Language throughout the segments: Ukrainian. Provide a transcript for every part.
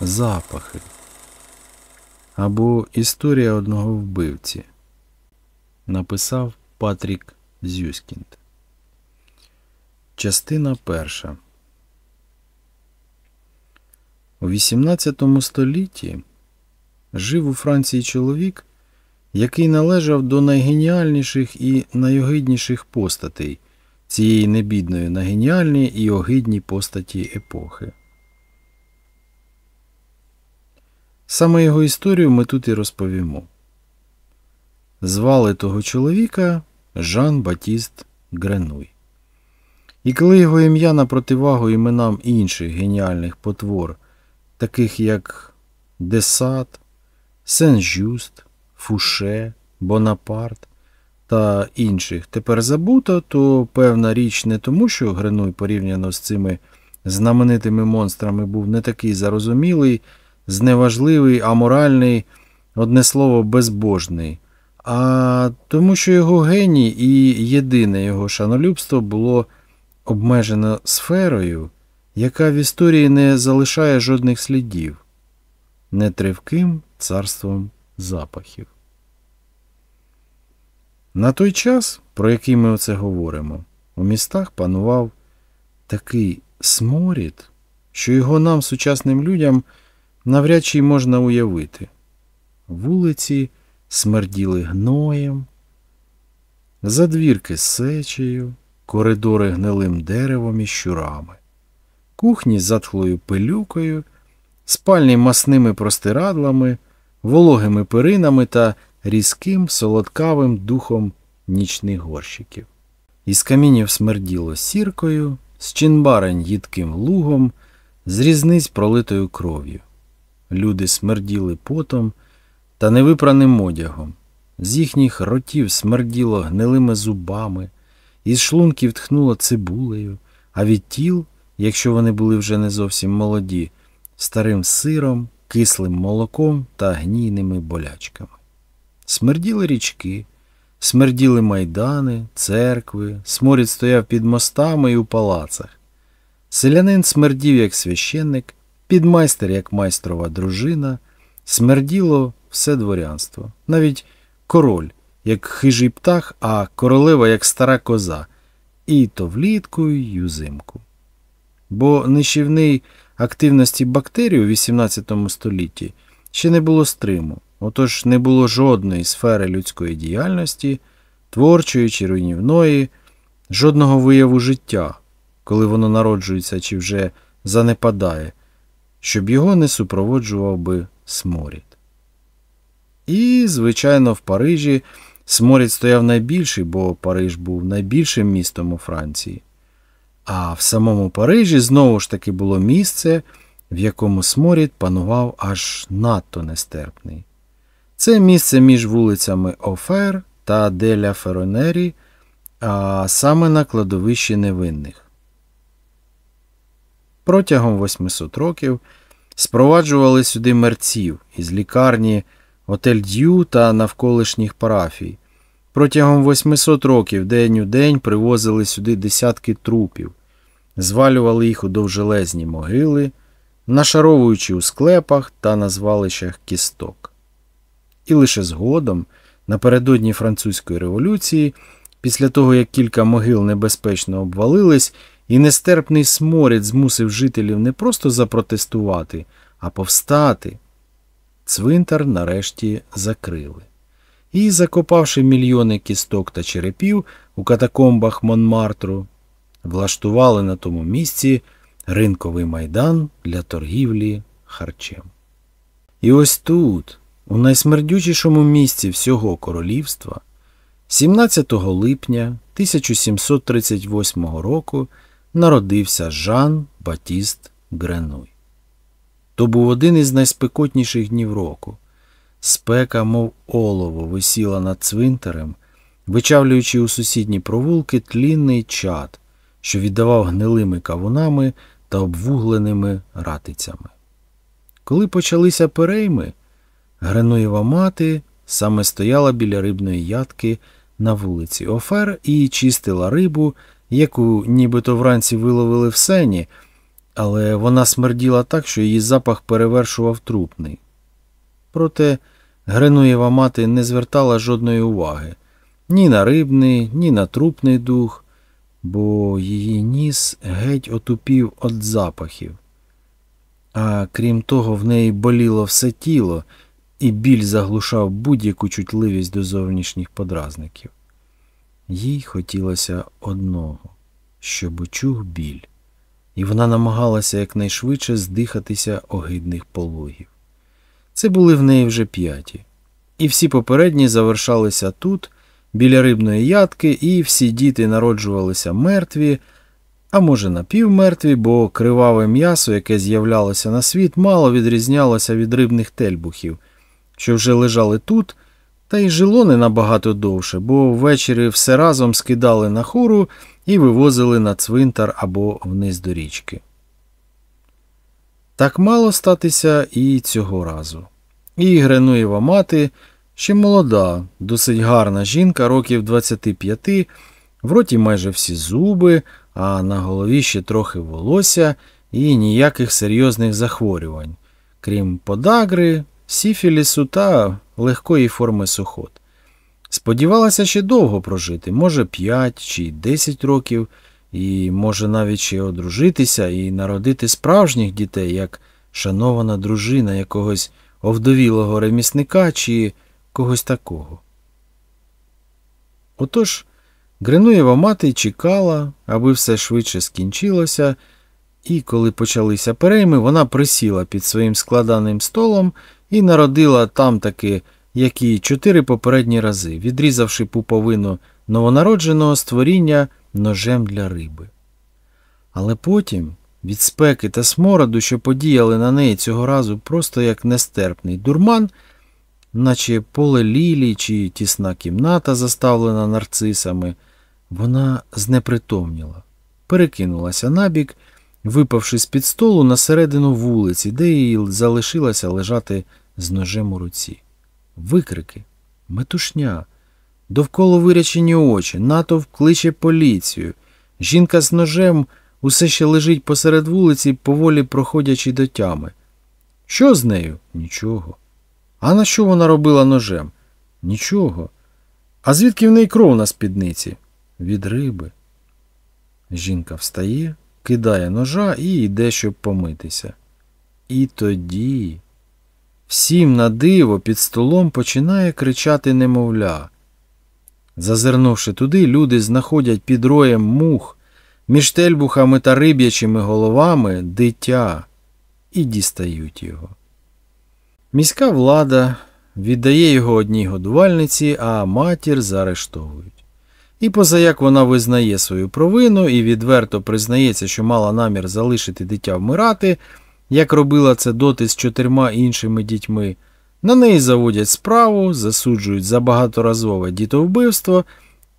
запахи. Або Історія одного вбивці. Написав Патрік Зюскінд. Частина перша. У XVIII столітті жив у Франції чоловік, який належав до найгеніальніших і найогидніших постатей цієї небідної на геніальні і огидні постаті епохи. Саме його історію ми тут і розповімо. Звали того чоловіка Жан Батіст Гренуй. І коли його ім'я на противагу іменам інших геніальних потвор, таких як де Сад, Сен-Жюст, Фуше, Бонапарт та інших тепер забуто, то певна річ не тому, що Гренуй порівняно з цими знаменитими монстрами був не такий зарозумілий, зневажливий, аморальний, одне слово, безбожний, а тому, що його геній і єдине його шанолюбство було обмежено сферою, яка в історії не залишає жодних слідів, нетривким царством запахів. На той час, про який ми оце говоримо, у містах панував такий сморід, що його нам, сучасним людям, навряд чи й можна уявити. Вулиці смерділи гноєм, задвірки сечею, коридори гнилим деревом і щурами, кухні з затхлою пилюкою, спальні масними простирадлами, вологими перинами та різким солодкавим духом нічних горщиків. Із камінів смерділо сіркою, з чинбарень їдким лугом, з різниць пролитою кров'ю. Люди смерділи потом та невипраним одягом. З їхніх ротів смерділо гнилими зубами, із шлунків тхнуло цибулею, а від тіл, якщо вони були вже не зовсім молоді, старим сиром, кислим молоком та гнійними болячками. Смерділи річки, смерділи майдани, церкви, сморід стояв під мостами і у палацах. Селянин смердів, як священник, підмайстер, як майстрова дружина, смерділо все дворянство, навіть король, як хижий птах, а королева, як стара коза, і то влітку, й узимку. Бо нищівний активності бактерій у XVIII столітті ще не було стриму. Отож не було жодної сфери людської діяльності, творчої чи руйнівної, жодного вияву життя, коли воно народжується чи вже занепадає, щоб його не супроводжував би сморід. І, звичайно, в Парижі сморід стояв найбільший, бо Париж був найбільшим містом у Франції. А в самому Парижі знову ж таки було місце, в якому сморід панував аж надто нестерпний. Це місце між вулицями Офер та Деля Феронері, а саме на кладовищі невинних. Протягом 800 років спроваджували сюди мерців із лікарні Отель Д'ю та навколишніх парафій. Протягом 800 років день у день привозили сюди десятки трупів, звалювали їх у довжелезні могили, нашаровуючи у склепах та на звалищах кісток. І лише згодом, напередодні французької революції, після того як кілька могил небезпечно обвалились, і нестерпний сморід змусив жителів не просто запротестувати, а повстати, цвинтар нарешті закрили. І, закопавши мільйони кісток та черепів у катакомбах Монмартру, влаштували на тому місці ринковий майдан для торгівлі харчем. І ось тут, у найсмердючішому місці всього королівства, 17 липня 1738 року народився Жан Батіст Гренуй. То був один із найспекотніших днів року. Спека, мов олово, висіла над цвинтарем, вичавлюючи у сусідні провулки тлінний чад, що віддавав гнилими кавунами та обвугленими ратицями. Коли почалися перейми, Гренуєва мати саме стояла біля рибної ядки на вулиці Офер і чистила рибу, яку нібито вранці виловили в сені, але вона смерділа так, що її запах перевершував трупний. Проте Гринуєва мати не звертала жодної уваги ні на рибний, ні на трупний дух, бо її ніс геть отупів від запахів. А крім того, в неї боліло все тіло, і біль заглушав будь-яку чутливість до зовнішніх подразників. Їй хотілося одного, щоб учув біль, і вона намагалася якнайшвидше здихатися огидних пологів. Це були в неї вже п'яті, і всі попередні завершалися тут, біля рибної ядки, і всі діти народжувалися мертві, а може напівмертві, бо криваве м'ясо, яке з'являлося на світ, мало відрізнялося від рибних тельбухів, що вже лежали тут, та й жило не набагато довше, бо ввечері все разом скидали на хору і вивозили на цвинтар або вниз до річки. Так мало статися і цього разу. І Гренуєва мати ще молода, досить гарна жінка, років 25, в роті майже всі зуби, а на голові ще трохи волосся і ніяких серйозних захворювань, крім подагри, сіфілісу та легкої форми сухот. Сподівалася ще довго прожити, може 5 чи 10 років, і може навіть ще одружитися і народити справжніх дітей, як шанована дружина якогось овдовілого ремісника чи когось такого. Отож, Гринуєва мати чекала, аби все швидше скінчилося, і коли почалися перейми, вона присіла під своїм складаним столом і народила там таки, як і чотири попередні рази, відрізавши пуповину новонародженого створіння ножем для риби. Але потім, від спеки та смороду, що подіяли на неї цього разу просто як нестерпний дурман, наче поле лілій чи тісна кімната, заставлена нарцисами, вона знепритомніла, перекинулася набік, випавши з під столу на середину вулиці, де їй залишилася лежати з ножем у руці. Викрики, метушня, довкола вирячені очі, натовп кличе поліцію. Жінка з ножем усе ще лежить посеред вулиці, поволі проходячи до тями. Що з нею? Нічого. А на що вона робила ножем? Нічого. А звідки в неї кров на спідниці? Від риби. Жінка встає, кидає ножа і йде, щоб помитися. І тоді всім на диво під столом починає кричати немовля. Зазирнувши туди, люди знаходять під роєм мух, між тельбухами та риб'ячими головами дитя і дістають його. Міська влада віддає його одній годувальниці, а матір заарештовують. І позаяк вона визнає свою провину і відверто признається, що мала намір залишити дитя вмирати, як робила це доти з чотирма іншими дітьми, на неї заводять справу, засуджують за багаторазове дітовбивство,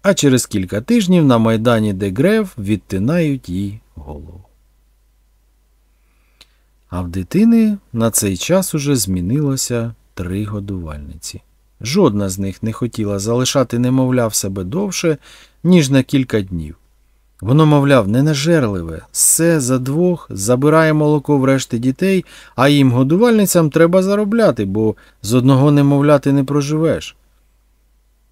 а через кілька тижнів на майдані Дегрев відтинають їй голову. А в дитини на цей час уже змінилося три годувальниці. Жодна з них не хотіла залишати немовля в себе довше, ніж на кілька днів. Воно, мовляв, ненажерливе, ссе за двох, забирає молоко в решти дітей, а їм годувальницям треба заробляти, бо з одного немовляти не проживеш.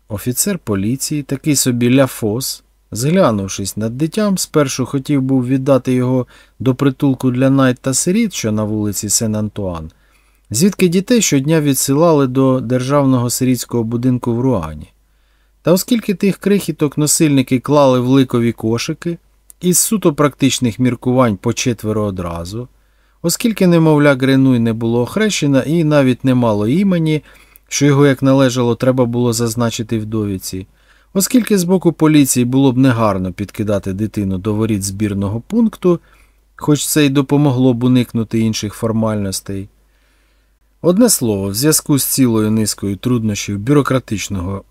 Офіцер поліції, такий собі Ляфос, зглянувшись над дитям, спершу хотів був віддати його до притулку для знайд та сиріт, що на вулиці Сен-Антуан, звідки дітей щодня відсилали до державного сирітського будинку в Руані. Та оскільки тих крихіток носильники клали в ликові кошики, із суто практичних міркувань по четверо одразу, оскільки, немовля, Гренуй не було охрещена і навіть не мало імені, що його, як належало, треба було зазначити в довідці, оскільки з боку поліції було б негарно підкидати дитину до воріт збірного пункту, хоч це й допомогло б уникнути інших формальностей. Одне слово, в зв'язку з цілою низкою труднощів бюрократичного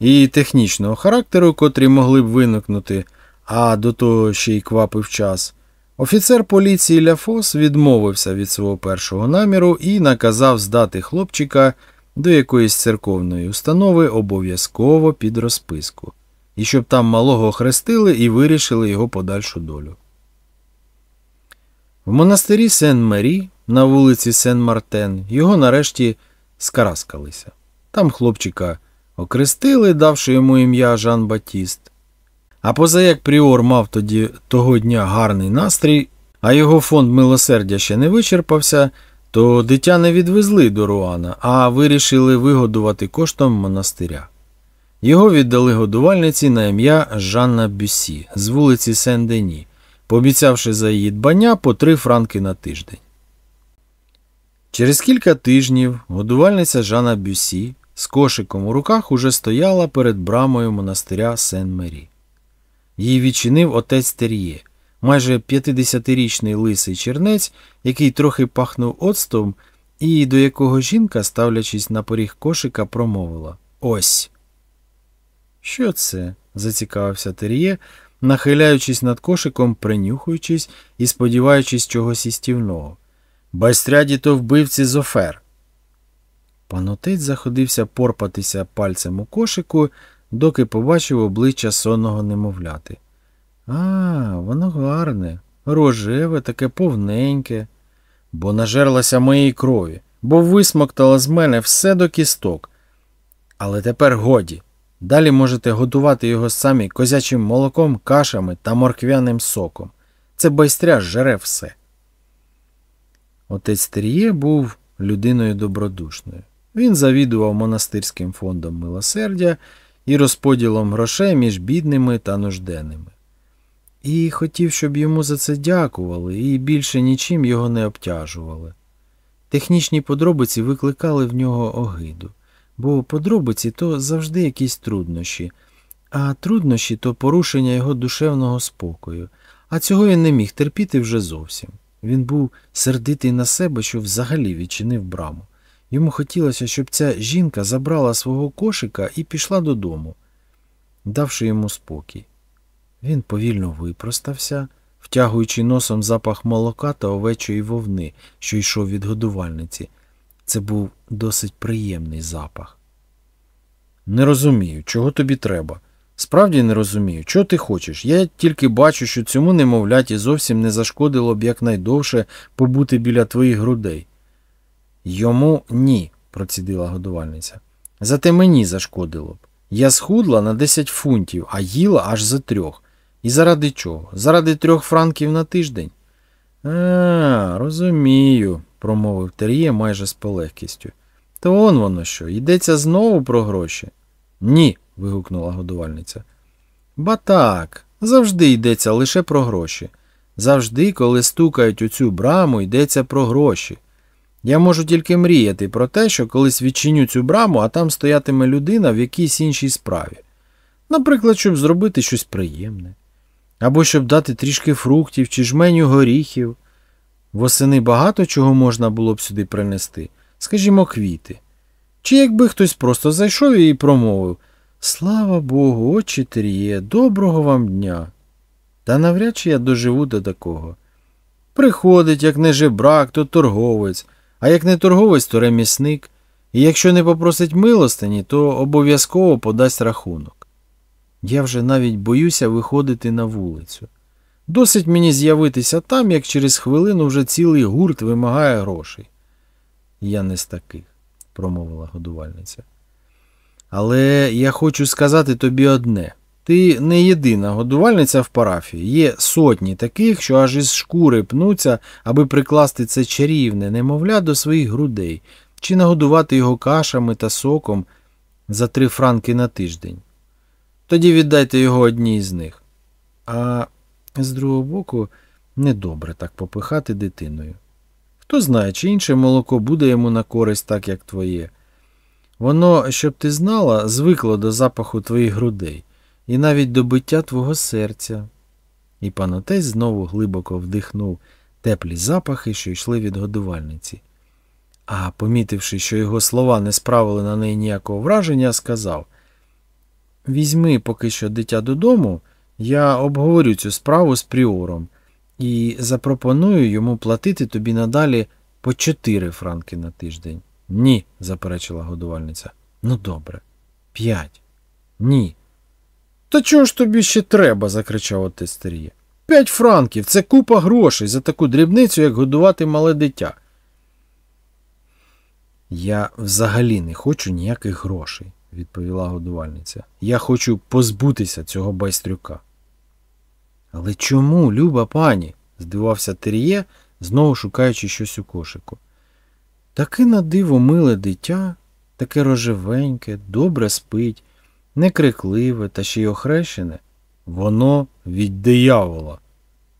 і технічного характеру, котрі могли б виникнути, а до того ще й квапив час, офіцер поліції Ляфос відмовився від свого першого наміру і наказав здати хлопчика до якоїсь церковної установи обов'язково під розписку, і щоб там малого охрестили і вирішили його подальшу долю. В монастирі Сен-Мері на вулиці Сен-Мартен його нарешті скараскалися. Там хлопчика окрестили, давши йому ім'я Жан Батіст. А позаяк пріор мав тоді того дня гарний настрій, а його фонд милосердя ще не вичерпався, то дитя не відвезли до Руана, а вирішили вигодувати коштом монастиря. Його віддали годувальниці на ім'я Жанна Бюссі з вулиці Сен-Дені, пообіцявши за її дбання по три франки на тиждень. Через кілька тижнів годувальниця Жана Бюсі з кошиком у руках уже стояла перед брамою монастиря Сен-Мері. Її відчинив отець Тер'є, майже 50-річний лисий чернець, який трохи пахнув оцтом, і до якого жінка, ставлячись на поріг кошика, промовила Ось. Що це? зацікавився Тер'є, нахиляючись над кошиком, принюхуючись і сподіваючись чогось істівного. Байстряді то вбивці зофер. Панотець заходився порпатися пальцем у кошику, доки побачив обличчя сонного немовляти. А, воно гарне, рожеве, таке повненьке, бо нажерлася моєї крові, бо висмоктала з мене все до кісток. Але тепер годі. Далі можете готувати його самі козячим молоком, кашами та морквяним соком. Це байстря жере все. Отець Тер'є був людиною добродушною. Він завідував монастирським фондом милосердя і розподілом грошей між бідними та нужденними. І хотів, щоб йому за це дякували, і більше нічим його не обтяжували. Технічні подробиці викликали в нього огиду, бо подробиці то завжди якісь труднощі, а труднощі то порушення його душевного спокою, а цього він не міг терпіти вже зовсім. Він був сердитий на себе, що взагалі відчинив браму. Йому хотілося, щоб ця жінка забрала свого кошика і пішла додому, давши йому спокій. Він повільно випростався, втягуючи носом запах молока та овечої вовни, що йшов від годувальниці. Це був досить приємний запах. Не розумію, чого тобі треба. Справді не розумію, чого ти хочеш. Я тільки бачу, що цьому немовляті зовсім не зашкодило б якнайдовше побути біля твоїх грудей. Йому ні, процідила годувальниця. Зате мені зашкодило б. Я схудла на 10 фунтів, а їла аж за трьох. І заради чого? Заради трьох франків на тиждень? А, розумію, промовив Тер'є майже з полегкістю. То он воно що, йдеться знову про гроші? Ні, вигукнула годувальниця. Ба так, завжди йдеться лише про гроші. Завжди, коли стукають у цю браму, йдеться про гроші. Я можу тільки мріяти про те, що колись відчиню цю браму, а там стоятиме людина в якійсь іншій справі. Наприклад, щоб зробити щось приємне. Або щоб дати трішки фруктів чи жменю горіхів. Восени багато чого можна було б сюди принести, скажімо, квіти. Чи якби хтось просто зайшов і промовив Слава Богу, отче Тер'є, доброго вам дня. Та навряд чи я доживу до такого. Приходить, як не жебрак, то торговець, а як не торговець, то ремісник, і якщо не попросить милостині, то обов'язково подасть рахунок. Я вже навіть боюся виходити на вулицю. Досить мені з'явитися там, як через хвилину вже цілий гурт вимагає грошей. Я не з таких, промовила годувальниця. Але я хочу сказати тобі одне. Ти не єдина годувальниця в парафії. Є сотні таких, що аж із шкури пнуться, аби прикласти це чарівне, немовля до своїх грудей, чи нагодувати його кашами та соком за три франки на тиждень. Тоді віддайте його одній з них. А з другого боку, недобре так попихати дитиною. Хто знає, чи інше молоко буде йому на користь так, як твоє. Воно, щоб ти знала, звикло до запаху твоїх грудей і навіть до биття твого серця. І панотець знову глибоко вдихнув теплі запахи, що йшли від годувальниці. А, помітивши, що його слова не справили на неї ніякого враження, сказав Візьми поки що дитя додому, я обговорю цю справу з пріором і запропоную йому платити тобі надалі по чотири франки на тиждень. Ні, заперечила годувальниця. Ну добре. П'ять. Ні. Та чого ж тобі ще треба? закричав отець Тер'є. П'ять франків це купа грошей за таку дрібницю, як годувати мале дитя. Я взагалі не хочу ніяких грошей, відповіла годувальниця. Я хочу позбутися цього байстрюка. Але чому, люба пані? здивався Тер'є, знову шукаючи щось у кошику. Таке на диво миле дитя, таке рожевеньке, добре спить, некрикливе та ще й охрещене. Воно від диявола.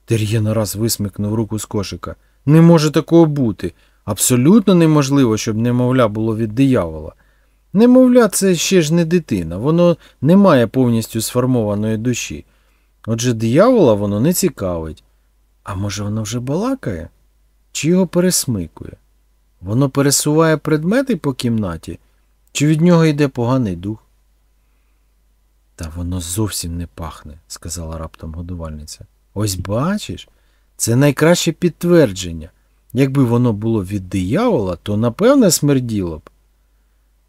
Тер'є нараз висмикнув руку з кошика. Не може такого бути. Абсолютно неможливо, щоб немовля було від диявола. Немовля, це ще ж не дитина, воно не має повністю сформованої душі. Отже, диявола воно не цікавить. А може, воно вже балакає? Чи його пересмикує? Воно пересуває предмети по кімнаті, чи від нього йде поганий дух? Та воно зовсім не пахне, сказала раптом годувальниця. Ось бачиш, це найкраще підтвердження. Якби воно було від диявола, то напевне смерділо б.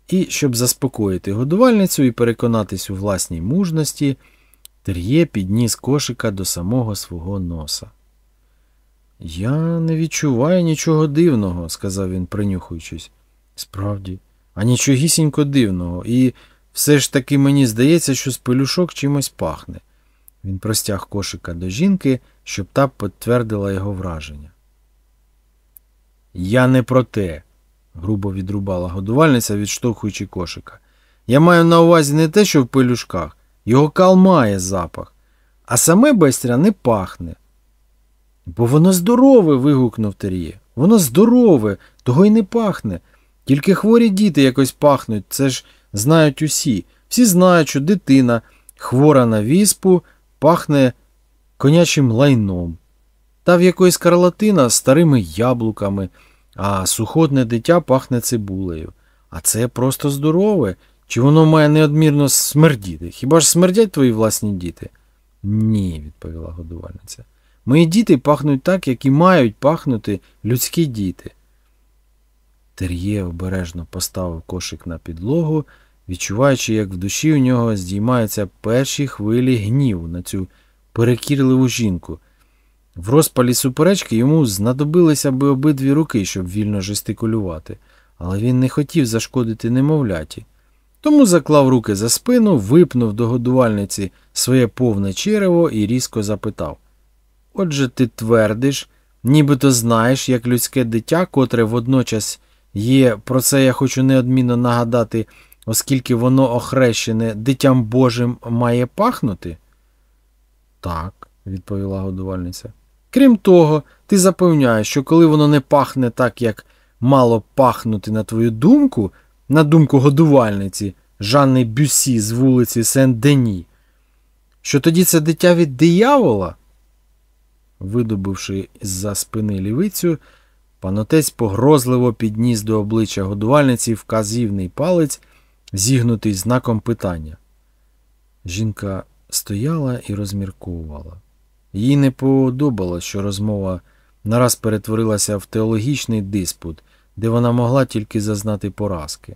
І, щоб заспокоїти годувальницю і переконатись у власній мужності, Тер'є підніс кошика до самого свого носа. Я не відчуваю нічого дивного, сказав він, принюхуючись. Справді, а нічогісінько дивного, і все ж таки мені здається, що з пелюшок чимось пахне. Він простяг кошика до жінки, щоб та підтвердила його враження. Я не про те, грубо відрубала годувальниця, відштовхуючи кошика. Я маю на увазі не те, що в пелюшках, його кал має запах, а саме байстря не пахне. Бо воно здорове. вигукнув Тер'є. Воно здорове, того й не пахне. Тільки хворі діти якось пахнуть, це ж знають усі. Всі знають, що дитина, хвора на віспу, пахне конячим лайном. Та в якоїсь карлатина старими яблуками, а сухотне дитя пахне цибулею. А це просто здорове. Чи воно має неодмірно смердіти? Хіба ж смердять твої власні діти? Ні, відповіла годувальниця. Мої діти пахнуть так, як і мають пахнути людські діти. Тер'є обережно поставив кошик на підлогу, відчуваючи, як в душі у нього здіймаються перші хвилі гніву на цю перекірливу жінку. В розпалі суперечки йому знадобилися би обидві руки, щоб вільно жестикулювати, але він не хотів зашкодити немовляті. Тому заклав руки за спину, випнув до годувальниці своє повне черево і різко запитав Отже, ти твердиш, нібито знаєш, як людське дитя, котре водночас є, про це я хочу неодмінно нагадати, оскільки воно охрещене дитям Божим має пахнути? Так, відповіла годувальниця. Крім того, ти запевняєш, що коли воно не пахне так, як мало пахнути, на твою думку, на думку годувальниці Жанни Бюсі з вулиці Сен-Дені, що тоді це дитя від диявола? Видобивши з-за спини лівицю, панотець погрозливо підніс до обличчя годувальниці вказівний палець, зігнутий знаком питання. Жінка стояла і розмірковувала. Їй не подобалось, що розмова нараз перетворилася в теологічний диспут, де вона могла тільки зазнати поразки.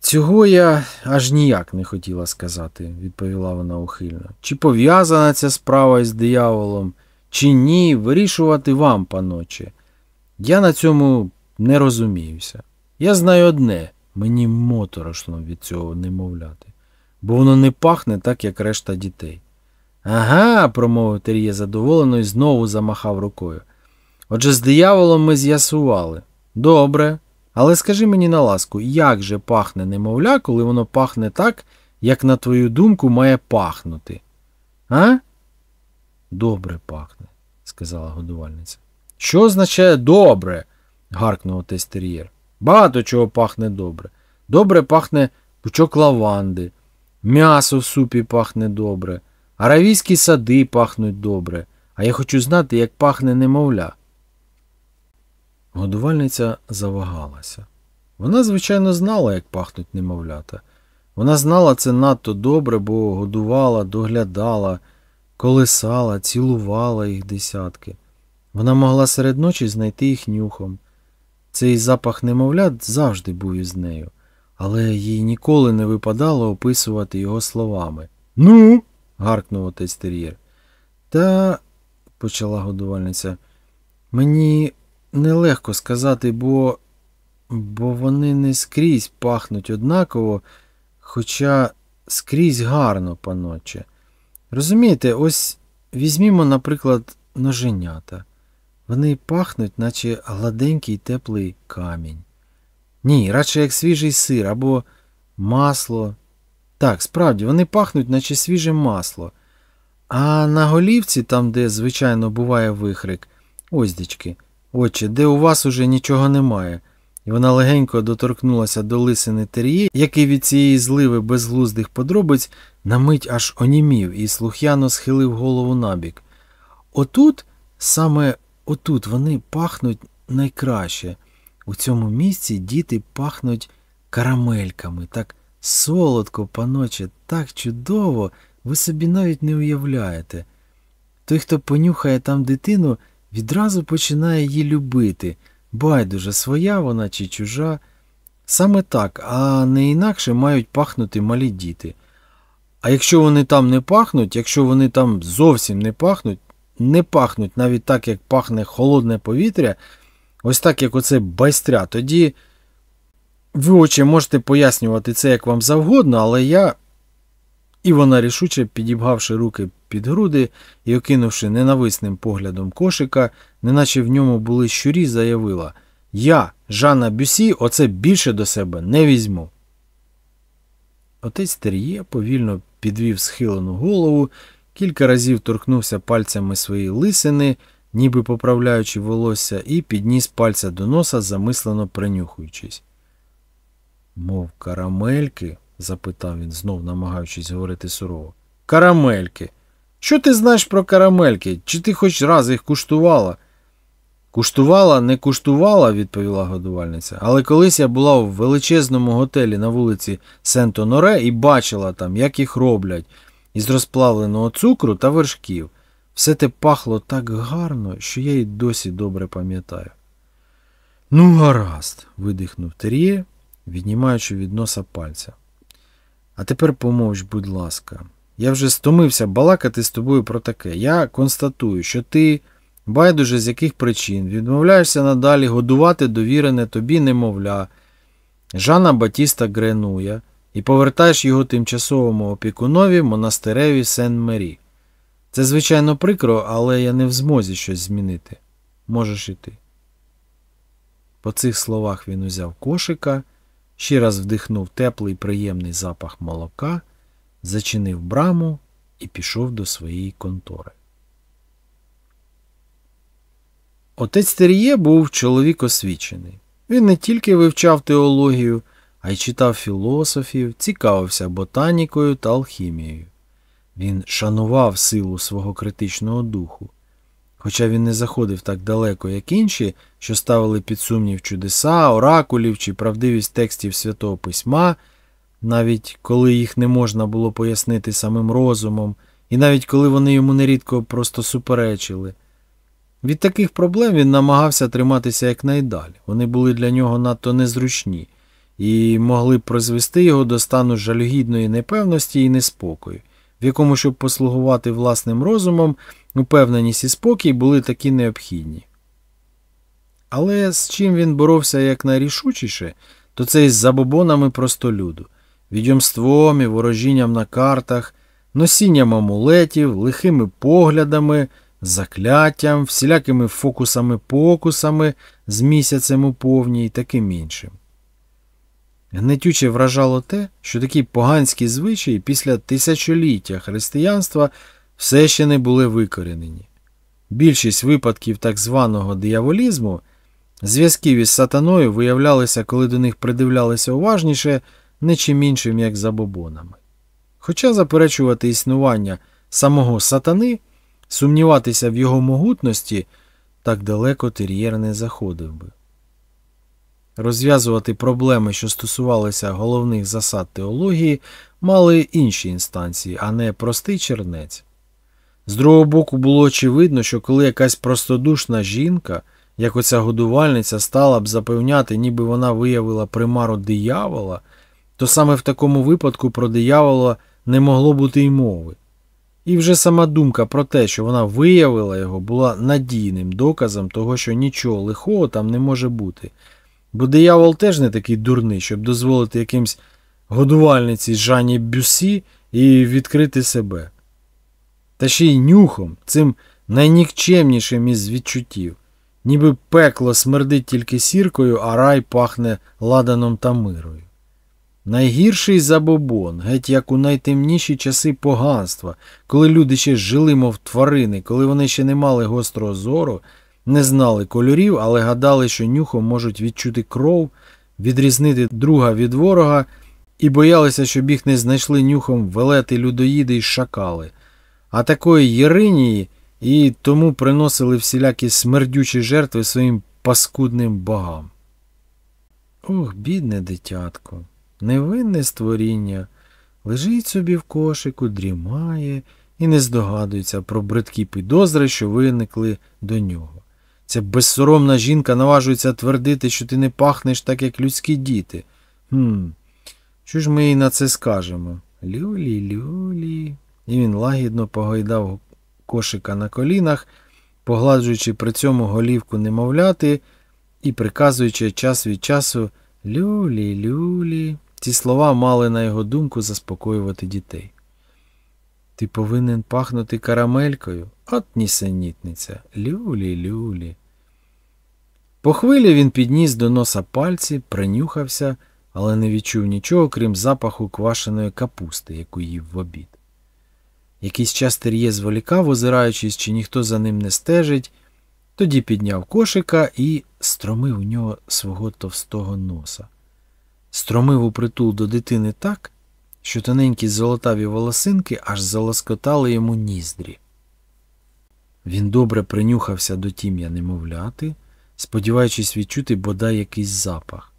Цього я аж ніяк не хотіла сказати, відповіла вона ухильно. Чи пов'язана ця справа із дияволом, чи ні, вирішувати вам, паноче. Я на цьому не розуміюся. Я знаю одне, мені моторошно від цього немовляти, бо воно не пахне так, як решта дітей. Ага, промовив Тер'є задоволено і знову замахав рукою. Отже, з дияволом ми з'ясували. Добре. Але скажи мені на ласку, як же пахне немовля, коли воно пахне так, як, на твою думку, має пахнути? А? Добре пахне, сказала годувальниця. Що означає добре? гаркнув тестер'єр. Багато чого пахне добре. Добре пахне пучок лаванди, м'ясо в супі пахне добре, аравійські сади пахнуть добре, а я хочу знати, як пахне немовля. Годувальниця завагалася. Вона, звичайно, знала, як пахнуть немовлята. Вона знала це надто добре, бо годувала, доглядала, колисала, цілувала їх десятки. Вона могла серед ночі знайти їх нюхом. Цей запах немовлят завжди був із нею, але їй ніколи не випадало описувати його словами. Ну. гаркнув отець тер'єр. Та, почала годувальниця, мені нелегко сказати, бо, бо вони не скрізь пахнуть однаково, хоча скрізь гарно, паноче. Розумієте, ось візьмімо, наприклад, ноженята. Вони пахнуть, наче гладенький теплий камінь. Ні, радше як свіжий сир або масло. Так, справді, вони пахнуть, наче свіже масло. А на голівці, там, де, звичайно, буває вихрик, ось отче, де у вас уже нічого немає. І вона легенько доторкнулася до лисини тер'є, який від цієї зливи безглуздих подробиць на мить аж онімів і слух'яно схилив голову набік. Отут, саме отут вони пахнуть найкраще. У цьому місці діти пахнуть карамельками, так солодко, паноче, так чудово, ви собі навіть не уявляєте. Той, хто понюхає там дитину, відразу починає її любити. Байдуже, своя вона чи чужа. Саме так, а не інакше мають пахнути малі діти. А якщо вони там не пахнуть, якщо вони там зовсім не пахнуть, не пахнуть навіть так, як пахне холодне повітря, ось так, як оце байстря, тоді ви, очі, можете пояснювати це як вам завгодно, але я. І вона рішуче, підібгавши руки під груди і окинувши ненависним поглядом кошика, неначе в ньому були щурі, заявила Я, Жанна Бюсі, оце більше до себе не візьму. Отець Тер'є повільно підвів схилену голову, кілька разів торкнувся пальцями своєї лисини, ніби поправляючи волосся, і підніс пальця до носа, замислено принюхуючись. Мов карамельки? Запитав він, знов намагаючись говорити сурово. Карамельки. Що ти знаєш про карамельки? Чи ти хоч раз їх куштувала? Куштувала, не куштувала, відповіла годувальниця, але колись я була в величезному готелі на вулиці Сент-Оноре і бачила там, як їх роблять, із розплавленого цукру та вершків. Все те пахло так гарно, що я й досі добре пам'ятаю. Ну, гаразд, видихнув Тер'є, віднімаючи від носа пальця. А тепер помовч, будь ласка. Я вже стомився балакати з тобою про таке. Я констатую, що ти, байдуже з яких причин, відмовляєшся надалі годувати довірене тобі немовля, Жана Батіста Гренуя, і повертаєш його тимчасовому опікунові монастиреві Сен-Мері. Це, звичайно, прикро, але я не в змозі щось змінити. Можеш і ти. По цих словах він узяв кошика, ще раз вдихнув теплий приємний запах молока, зачинив браму і пішов до своєї контори. Отець Тер'є був чоловік освічений. Він не тільки вивчав теологію, а й читав філософів, цікавився ботанікою та алхімією. Він шанував силу свого критичного духу. Хоча він не заходив так далеко, як інші, що ставили під сумнів чудеса, оракулів чи правдивість текстів Святого Письма, навіть коли їх не можна було пояснити самим розумом, і навіть коли вони йому нерідко просто суперечили. Від таких проблем він намагався триматися якнайдалі. Вони були для нього надто незручні і могли б призвести його до стану жалюгідної непевності і неспокою, в якому, щоб послугувати власним розумом, упевненість і спокій були такі необхідні. Але з чим він боровся якнайрішучіше, то це із забобонами простолюду, відьомством і ворожінням на картах, носінням амулетів, лихими поглядами, закляттям, всілякими фокусами-покусами з місяцем у повній і таким іншим. Гнетюче вражало те, що такі поганські звичаї після тисячоліття християнства все ще не були викорінені. Більшість випадків так званого дияволізму, зв'язків із сатаною виявлялися, коли до них придивлялися уважніше, не чим іншим, як забобонами. Хоча заперечувати існування самого сатани, сумніватися в його могутності, так далеко тер'єр не заходив би. Розв'язувати проблеми, що стосувалися головних засад теології, мали інші інстанції, а не простий чернець. З другого боку, було очевидно, що коли якась простодушна жінка, як оця годувальниця, стала б запевняти, ніби вона виявила примару диявола, то саме в такому випадку про диявола не могло бути й мови. І вже сама думка про те, що вона виявила його, була надійним доказом того, що нічого лихого там не може бути. Бо диявол теж не такий дурний, щоб дозволити якимсь годувальниці Жанні Бюсі і відкрити себе. Та ще й нюхом, цим найнікчемнішим із відчуттів. Ніби пекло смердить тільки сіркою, а рай пахне ладаном та мирою. Найгірший забобон, геть як у найтемніші часи поганства, коли люди ще жили, мов тварини, коли вони ще не мали гострого зору, не знали кольорів, але гадали, що нюхом можуть відчути кров, відрізнити друга від ворога, і боялися, щоб їх не знайшли нюхом велети людоїди й шакали. А такої Єринії і тому приносили всілякі смердючі жертви своїм паскудним богам. Ох, бідне дитятко, невинне створіння, лежить собі в кошику, дрімає і не здогадується про бридкі підозри, що виникли до нього. Ця безсоромна жінка наважується твердити, що ти не пахнеш так, як людські діти. Хм, що ж ми їй на це скажемо? Люлі, люлі. І він лагідно погойдав кошика на колінах, погладжуючи при цьому голівку немовляти і приказуючи час від часу люлі, люлі. Ці слова мали на його думку заспокоювати дітей. Ти повинен пахнути карамелькою, от нісенітниця, люлі, люлі. По хвилі він підніс до носа пальці, принюхався, але не відчув нічого, крім запаху квашеної капусти, яку їв в обід. Якийсь час Тер'є зволікав, озираючись, чи ніхто за ним не стежить, тоді підняв кошика і стромив у нього свого товстого носа. Стромив у притул до дитини так, що тоненькі золотаві волосинки аж залоскотали йому ніздрі. Він добре принюхався до тім'я немовляти, сподіваючись відчути бодай якийсь запах.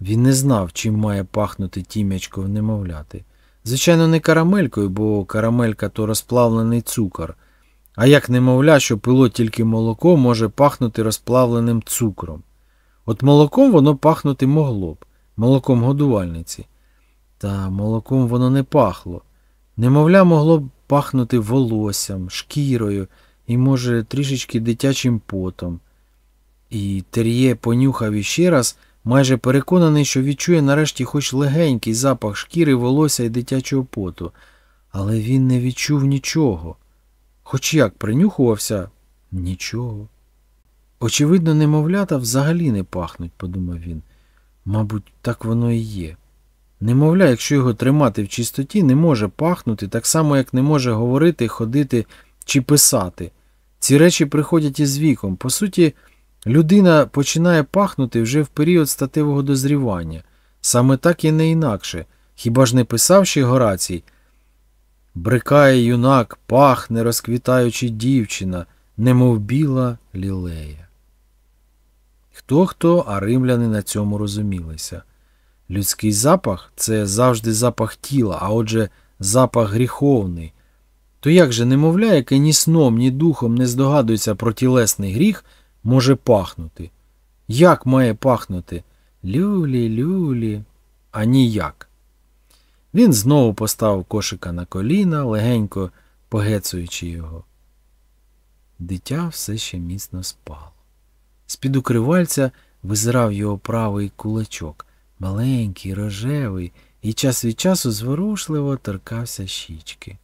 Він не знав, чим має пахнути тім'ячко в немовляти. Звичайно, не карамелькою, бо карамелька то розплавлений цукор. А як немовля, що пило тільки молоко, може пахнути розплавленим цукром. От молоком воно пахнути могло б, молоком годувальниці. Та молоком воно не пахло. Немовля могло б пахнути волоссям, шкірою і, може, трішечки дитячим потом. І Тер'є понюхав іще раз майже переконаний, що відчує нарешті хоч легенький запах шкіри, волосся і дитячого поту, але він не відчув нічого. Хоч як принюхувався нічого. Очевидно, немовлята взагалі не пахнуть, подумав він. Мабуть, так воно і є. Немовля, якщо його тримати в чистоті, не може пахнути, так само, як не може говорити, ходити чи писати. Ці речі приходять із віком. По суті, Людина починає пахнути вже в період статевого дозрівання. Саме так і не інакше. Хіба ж не писав ще Горацій? Брикає юнак, пахне, розквітаючи дівчина, немов біла лілея. Хто хто, а римляни на цьому розумілися. Людський запах це завжди запах тіла, а отже, запах гріховний. То як же немовля, яке ні сном, ні духом не здогадується про тілесний гріх, може пахнути. Як має пахнути? Люлі, люлі, а ніяк. Він знову поставив кошика на коліна, легенько погецуючи його. Дитя все ще міцно спало. З-під укривальця визирав його правий кулачок, маленький, рожевий, і час від часу зворушливо торкався щічки.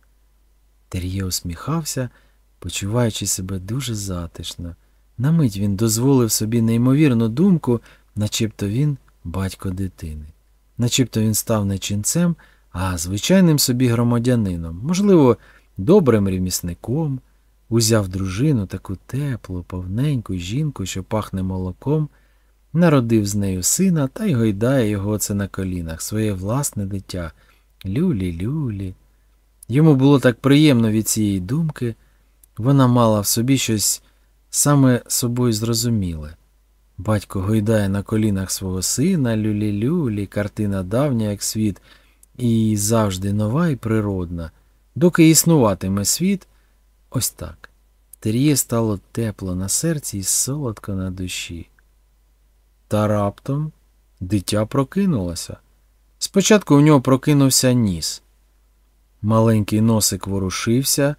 Тер'є усміхався, почуваючи себе дуже затишно. На мить він дозволив собі неймовірну думку, начебто він батько дитини. Начебто він став не ченцем, а звичайним собі громадянином, можливо, добрим ремісником, узяв дружину таку теплу, повненьку жінку, що пахне молоком, народив з нею сина та й гойдає його це на колінах, своє власне дитя. Люлі, люлі. Йому було так приємно від цієї думки, вона мала в собі щось саме собою зрозуміле. Батько гойдає на колінах свого сина, люлі-люлі, картина давня, як світ, і завжди нова і природна. Доки існуватиме світ, ось так. Тер'є стало тепло на серці і солодко на душі. Та раптом дитя прокинулося. Спочатку у нього прокинувся ніс. Маленький носик ворушився,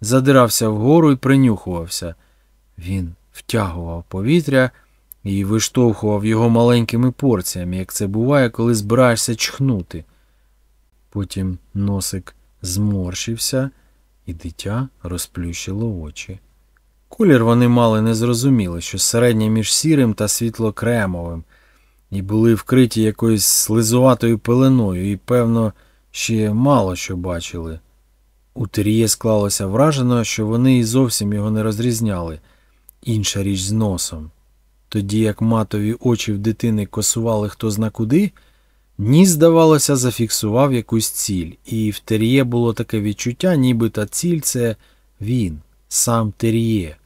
задирався вгору і принюхувався. Він втягував повітря і виштовхував його маленькими порціями, як це буває, коли збираєшся чхнути. Потім носик зморщився, і дитя розплющило очі. Колір вони мали незрозуміло, що середнє між сірим та світлокремовим, і були вкриті якоюсь слизуватою пеленою, і, певно, ще мало що бачили. У Тер'є склалося вражено, що вони і зовсім його не розрізняли. Інша річ з носом. Тоді як матові очі в дитини косували хто зна куди, ніс, здавалося, зафіксував якусь ціль, і в Тер'є було таке відчуття, ніби та ціль це він, сам Тер'є.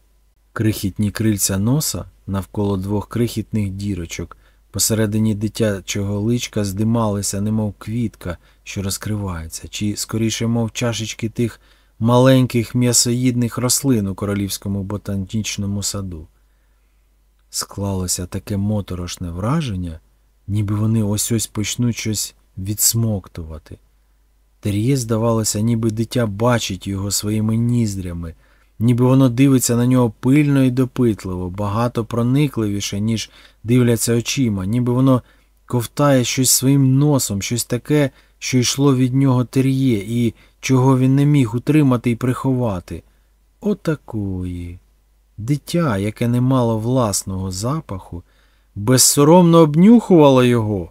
Крихітні крильця носа навколо двох крихітних дірочок, посередині дитячого личка здималися, немов квітка, що розкривається, чи скоріше, мов чашечки тих маленьких м'ясоїдних рослин у королівському ботанічному саду. Склалося таке моторошне враження, ніби вони ось ось почнуть щось відсмоктувати. Тер'є, здавалося, ніби дитя бачить його своїми ніздрями, ніби воно дивиться на нього пильно і допитливо, багато проникливіше, ніж дивляться очима, ніби воно ковтає щось своїм носом, щось таке, що йшло від нього тер'є, і чого він не міг утримати і приховати. Отакої. Дитя, яке не мало власного запаху, безсоромно обнюхувало його.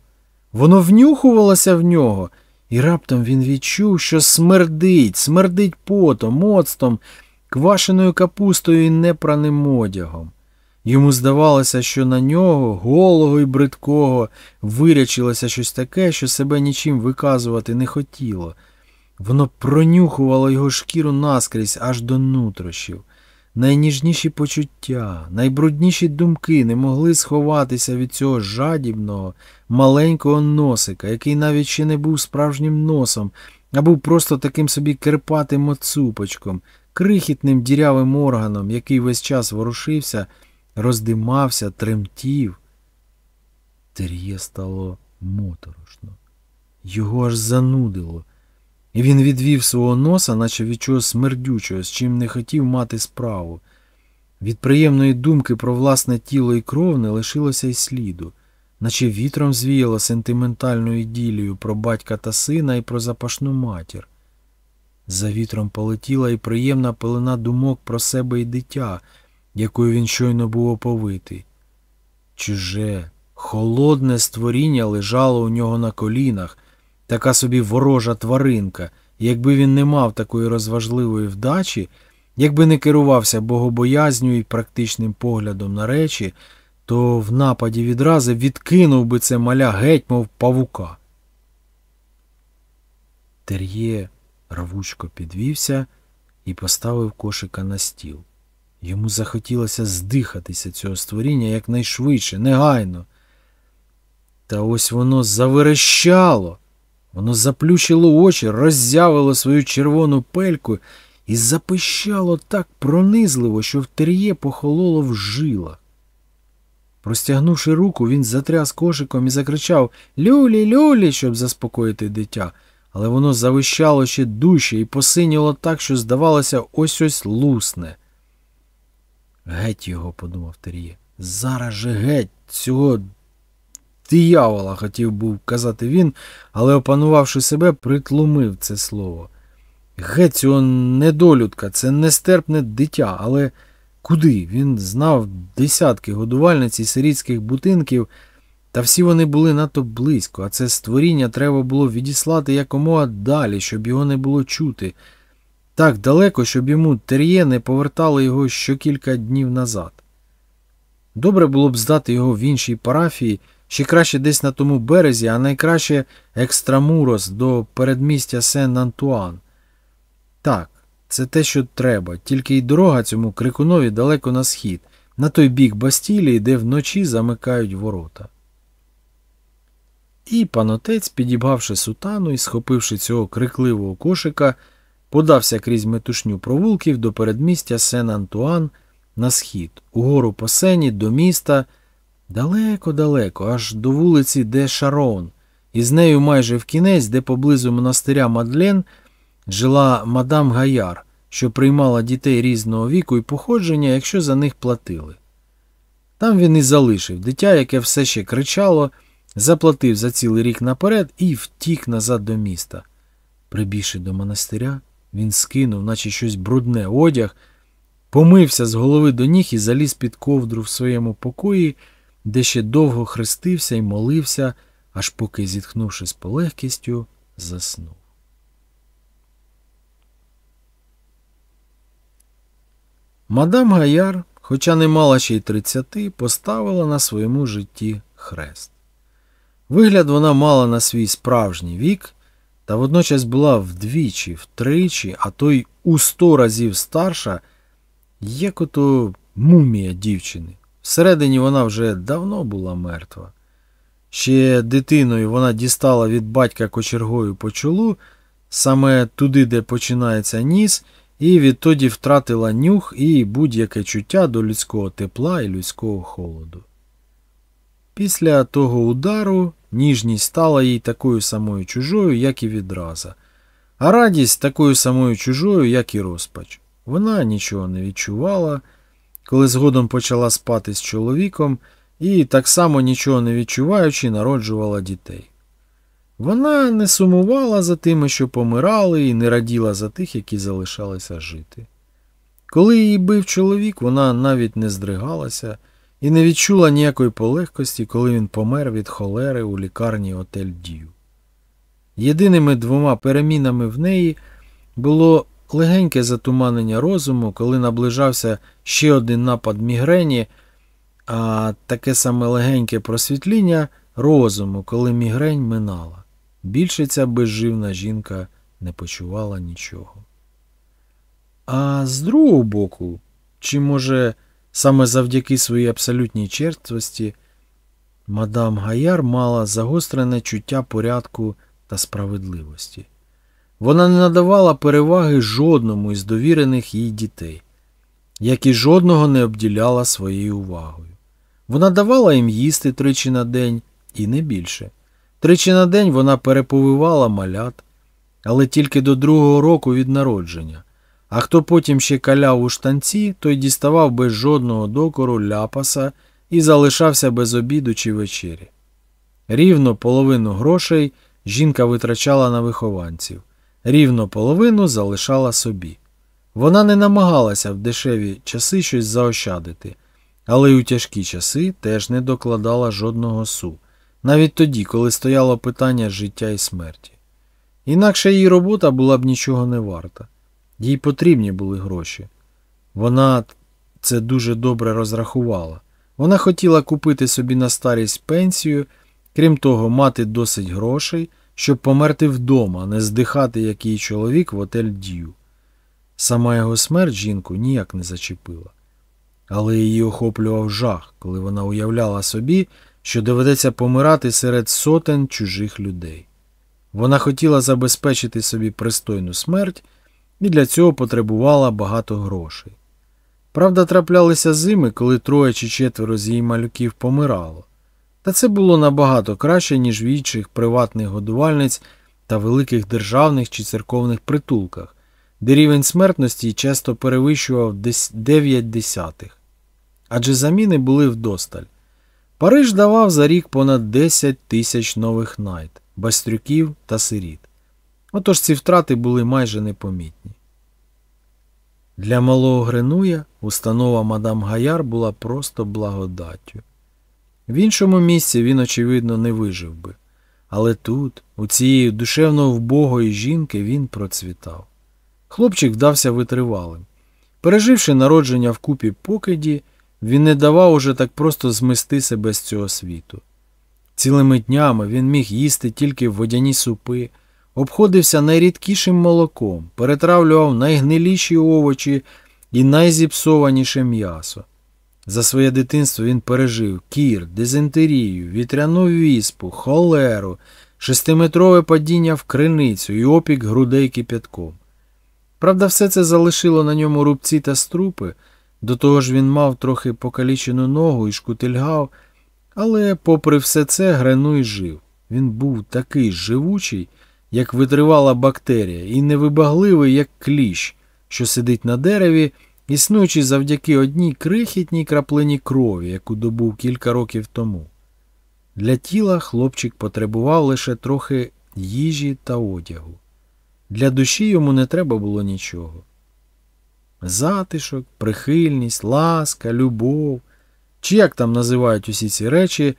Воно внюхувалося в нього, і раптом він відчув, що смердить, смердить потом, оцтом, квашеною капустою і непраним одягом. Йому здавалося, що на нього, голого і бридкого, вирячилося щось таке, що себе нічим виказувати не хотіло. Воно пронюхувало його шкіру наскрізь аж до нутрощів. Найніжніші почуття, найбрудніші думки не могли сховатися від цього жадібного, маленького носика, який навіть ще не був справжнім носом, а був просто таким собі керпатим оцупочком, крихітним дірявим органом, який весь час ворушився, роздимався, тремтів. Тер'є стало моторошно. Його аж занудило. І він відвів свого носа, наче від чогось смердючого, з чим не хотів мати справу. Від приємної думки про власне тіло і кров не лишилося й сліду, наче вітром звіяло сентиментальну іділію про батька та сина і про запашну матір. За вітром полетіла і приємна пелена думок про себе і дитя, якою він щойно був оповитий. Чуже, холодне створіння лежало у нього на колінах, така собі ворожа тваринка, якби він не мав такої розважливої вдачі, якби не керувався богобоязню і практичним поглядом на речі, то в нападі відрази відкинув би це маля геть, мов павука. Тер'є рвучко підвівся і поставив кошика на стіл. Йому захотілося здихатися цього створіння якнайшвидше, негайно. Та ось воно заверещало. Воно заплющило очі, роззявило свою червону пельку і запищало так пронизливо, що в тер'є похололо в жилах. Простягнувши руку, він затряс кошиком і закричав Люлі, люлі, щоб заспокоїти дитя, але воно завищало ще дужче і посиніло так, що, здавалося, ось ось лусне. Геть його, подумав Тер'є. Зараз же геть цього диявола, хотів був казати він, але, опанувавши себе, притлумив це слово. Геть цього недолюдка, це нестерпне дитя, але куди? Він знав десятки годувальниць і сирітських будинків, та всі вони були надто близько, а це створіння треба було відіслати якомога далі, щоб його не було чути. Так далеко, щоб йому Тер'є не повертало його що кілька днів назад. Добре було б здати його в іншій парафії, ще краще десь на тому березі, а найкраще extra muros до передмістя Сен-Антуан. Так, це те, що треба, тільки й дорога цьому крикунові далеко на схід, на той бік Бастілії, де вночі замикають ворота. І панотець, підібгавши сутану і схопивши цього крикливого кошика, подався крізь метушню провулків до передмістя Сен-Антуан на схід, угору по Сені, до міста, далеко-далеко, аж до вулиці де Шарон, і з нею майже в кінець, де поблизу монастиря Мадлен жила мадам Гаяр, що приймала дітей різного віку і походження, якщо за них платили. Там він і залишив дитя, яке все ще кричало, заплатив за цілий рік наперед і втік назад до міста. Прибігши до монастиря, він скинув, наче щось брудне одяг, помився з голови до ніг і заліз під ковдру в своєму покої, де ще довго хрестився і молився, аж поки, зітхнувши з полегкістю, заснув. Мадам Гаяр, хоча не мала ще й тридцяти, поставила на своєму житті хрест. Вигляд вона мала на свій справжній вік, та водночас була вдвічі, втричі, а то й у сто разів старша, як ото мумія дівчини. Всередині вона вже давно була мертва. Ще дитиною вона дістала від батька кочергою по чолу, саме туди, де починається ніс, і відтоді втратила нюх і будь-яке чуття до людського тепла і людського холоду. Після того удару ніжність стала їй такою самою чужою, як і відраза, а радість такою самою чужою, як і розпач. Вона нічого не відчувала, коли згодом почала спати з чоловіком і, так само нічого не відчуваючи, народжувала дітей. Вона не сумувала за тими, що помирали, і не раділа за тих, які залишалися жити. Коли її бив чоловік, вона навіть не здригалася і не відчула ніякої полегкості, коли він помер від холери у лікарні Отель Дью. Єдиними двома перемінами в неї було легеньке затуманення розуму, коли наближався ще один напад мігрені, а таке саме легеньке просвітління розуму, коли мігрень минала. Більше ця безживна жінка не почувала нічого. А з другого боку, чи, може, саме завдяки своїй абсолютній черствості, мадам Гаяр мала загострене чуття порядку та справедливості. Вона не надавала переваги жодному із довірених їй дітей, як і жодного не обділяла своєю увагою. Вона давала їм їсти тричі на день і не більше. Тричі на день вона переповивала малят, але тільки до другого року від народження. А хто потім ще каляв у штанці, той діставав без жодного докору ляпаса і залишався без обіду чи вечері. Рівно половину грошей жінка витрачала на вихованців, рівно половину залишала собі. Вона не намагалася в дешеві часи щось заощадити, але й у тяжкі часи теж не докладала жодного су навіть тоді, коли стояло питання життя і смерті. Інакше її робота була б нічого не варта. Їй потрібні були гроші. Вона це дуже добре розрахувала. Вона хотіла купити собі на старість пенсію, крім того, мати досить грошей, щоб померти вдома, не здихати, як її чоловік в отель Дью. Сама його смерть жінку ніяк не зачепила. Але її охоплював жах, коли вона уявляла собі, що доведеться помирати серед сотень чужих людей. Вона хотіла забезпечити собі пристойну смерть і для цього потребувала багато грошей. Правда, траплялися зими, коли троє чи четверо з її малюків помирало, та це було набагато краще, ніж в інших приватних годувальниць та великих державних чи церковних притулках, де рівень смертності часто перевищував 9 десятих. Адже заміни були вдосталь. Париж давав за рік понад 10 тисяч нових найт, бастрюків та сиріт. Отож ці втрати були майже непомітні. Для малого Гренуя установа мадам Гаяр була просто благодаттю. В іншому місці він, очевидно, не вижив би, але тут, у цієї душевно вбогої жінки, він процвітав. Хлопчик вдався витривалим. Переживши народження в купі покиді, він не давав уже так просто змести себе з цього світу. Цілими днями він міг їсти тільки водяні супи, обходився найрідкішим молоком, перетравлював найгниліші овочі і найзіпсованіше м'ясо. За своє дитинство він пережив кір, дизентерію, вітряну віспу, холеру, шестиметрове падіння в криницю і опік грудей кипятком. Правда, все це залишило на ньому рубці та струпи. До того ж він мав трохи покалічену ногу і шкутильгав, але, попри все це, Гренуй жив. Він був такий живучий, як витривала бактерія, і невибагливий, як кліщ, що сидить на дереві, існуючи завдяки одній крихітній краплині крові, яку добув кілька років тому. Для тіла хлопчик потребував лише трохи їжі та одягу. Для душі йому не треба було нічого. Затишок, прихильність, ласка, любов, чи як там називають усі ці речі,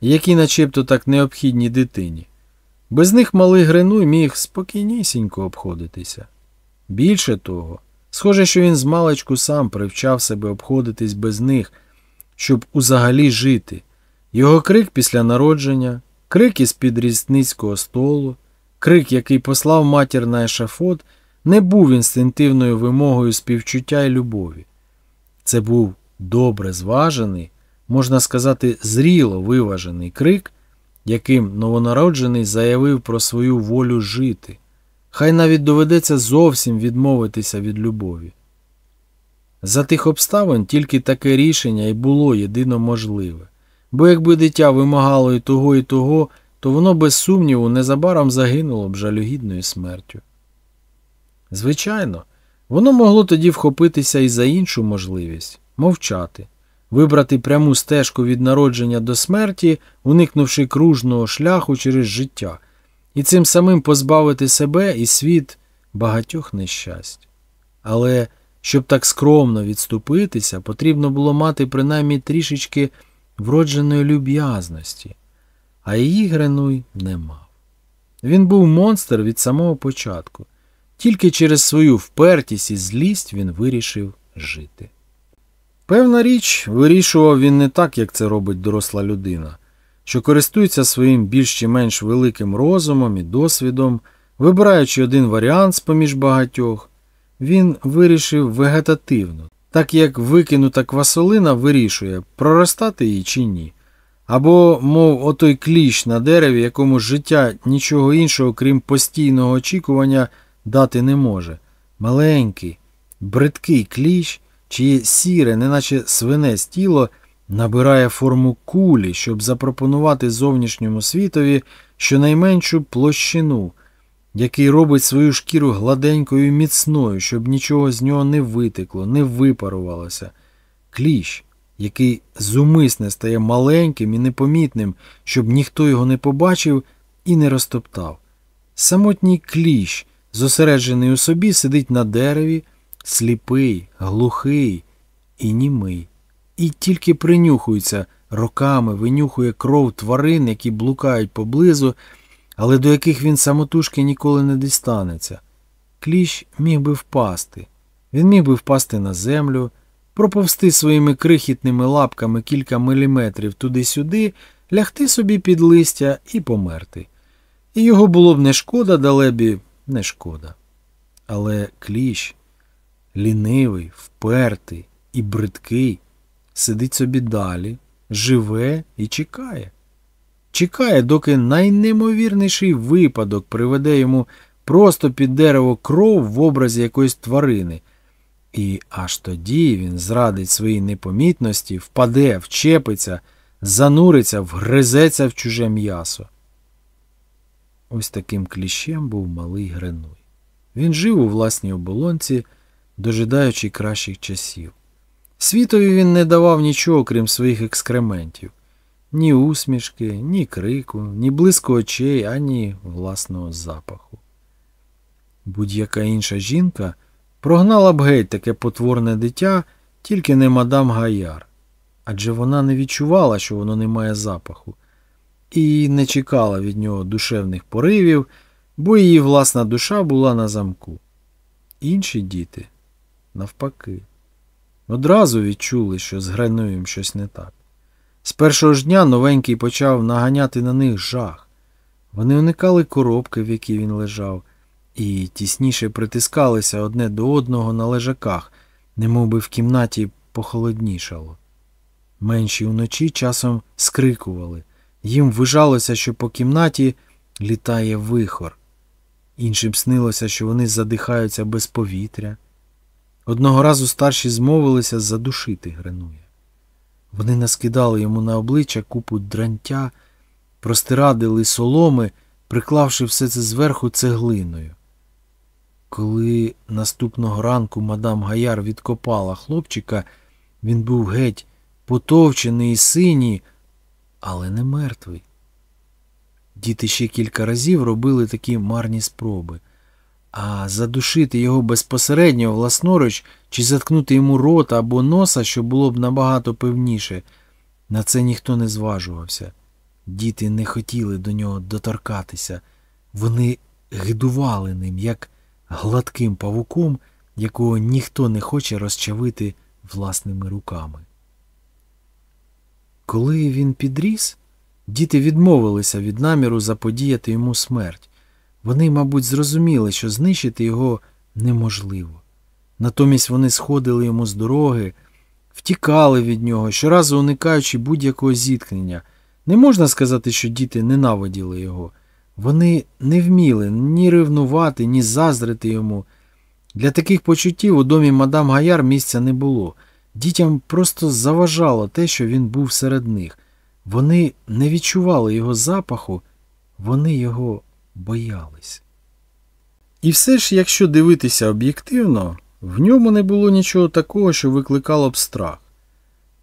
які начебто так необхідні дитині. Без них малий Гринуй міг спокійнісінько обходитися. Більше того, схоже, що він з маличку сам привчав себе обходитись без них, щоб узагалі жити. Його крик після народження, крик із під різницького столу, крик, який послав матір на ешафот, не був інстинктивною вимогою співчуття і любові. Це був добре зважений, можна сказати, зріло виважений крик, яким новонароджений заявив про свою волю жити. Хай навіть доведеться зовсім відмовитися від любові. За тих обставин тільки таке рішення і було єдино можливе, бо якби дитя вимагало і того, і того, то воно без сумніву незабаром загинуло б жалюгідною смертю. Звичайно, воно могло тоді вхопитися і за іншу можливість мовчати, вибрати пряму стежку від народження до смерті, уникнувши кружного шляху через життя, і цим самим позбавити себе і світ багатьох нещасть. Але щоб так скромно відступитися, потрібно було мати принаймні трішечки вродженої люб'язності, а її Гренуй не мав. Він був монстр від самого початку. Тільки через свою впертість і злість він вирішив жити. Певна річ, вирішував він не так, як це робить доросла людина, що користується своїм більш чи менш великим розумом і досвідом, вибираючи один варіант з поміж багатьох, він вирішив вегетативно, так як викинута квасолина вирішує, проростати її чи ні. Або, мов отой кліщ на дереві, якому життя нічого іншого, крім постійного очікування, дати не може. Маленький, бридкий кліщ, чиє сіре, неначе свинець тіло, набирає форму кулі, щоб запропонувати зовнішньому світові щонайменшу площину, який робить свою шкіру гладенькою і міцною, щоб нічого з нього не витекло, не випарувалося. Кліщ, який зумисне стає маленьким і непомітним, щоб ніхто його не побачив і не розтоптав. Самотній кліщ, зосереджений у собі, сидить на дереві, сліпий, глухий і німий, і тільки принюхується роками, винюхує кров тварин, які блукають поблизу, але до яких він самотужки ніколи не дістанеться. Кліщ міг би впасти. Він міг би впасти на землю, проповсти своїми крихітними лапками кілька міліметрів туди-сюди, лягти собі під листя і померти. І його було б не шкода, далебі, не шкода. Але кліщ, лінивий, впертий і бридкий, сидить собі далі, живе і чекає. Чекає, доки найнеймовірніший випадок приведе йому просто під дерево кров в образі якоїсь тварини. І аж тоді він зрадить своїй непомітності, впаде, вчепиться, зануриться, вгризеться в чуже м'ясо. Ось таким кліщем був малий Гренуй. Він жив у власній оболонці, дожидаючи кращих часів. Світові він не давав нічого, крім своїх екскрементів ні усмішки, ні крику, ні блиску очей, ані власного запаху. Будь-яка інша жінка прогнала б геть таке потворне дитя, тільки не мадам Гаяр, адже вона не відчувала, що воно не має запаху, і не чекала від нього душевних поривів, бо її власна душа була на замку. Інші діти, навпаки, одразу відчули, що з Гренуєм щось не так. З першого ж дня новенький почав наганяти на них жах. Вони уникали коробки, в якій він лежав, і тісніше притискалися одне до одного на лежаках, немов би в кімнаті похолоднішало. Менші вночі часом скрикували. Їм ввижалося, що по кімнаті літає вихор. Іншим снилося, що вони задихаються без повітря. Одного разу старші змовилися задушити Гренуя. Вони наскидали йому на обличчя купу дрантя, простирадили соломи, приклавши все це зверху цеглиною. Коли наступного ранку мадам Гаяр відкопала хлопчика, він був геть потовчений і синій, але не мертвий. Діти ще кілька разів робили такі марні спроби, а задушити його безпосередньо власноруч чи заткнути йому рота або носа, що було б набагато певніше, на це ніхто не зважувався. Діти не хотіли до нього доторкатися, вони гидували ним, як гладким павуком, якого ніхто не хоче розчавити власними руками. Коли він підріс, діти відмовилися від наміру заподіяти йому смерть. Вони, мабуть, зрозуміли, що знищити його неможливо. Натомість вони сходили йому з дороги, втікали від нього, щоразу уникаючи будь-якого зіткнення. Не можна сказати, що діти ненавиділи його. Вони не вміли ні ревнувати, ні заздрити йому. Для таких почуттів у домі мадам Гаяр місця не було. Дітям просто заважало те, що він був серед них. Вони не відчували його запаху, вони його боялись. І все ж, якщо дивитися об'єктивно, в ньому не було нічого такого, що викликало б страх.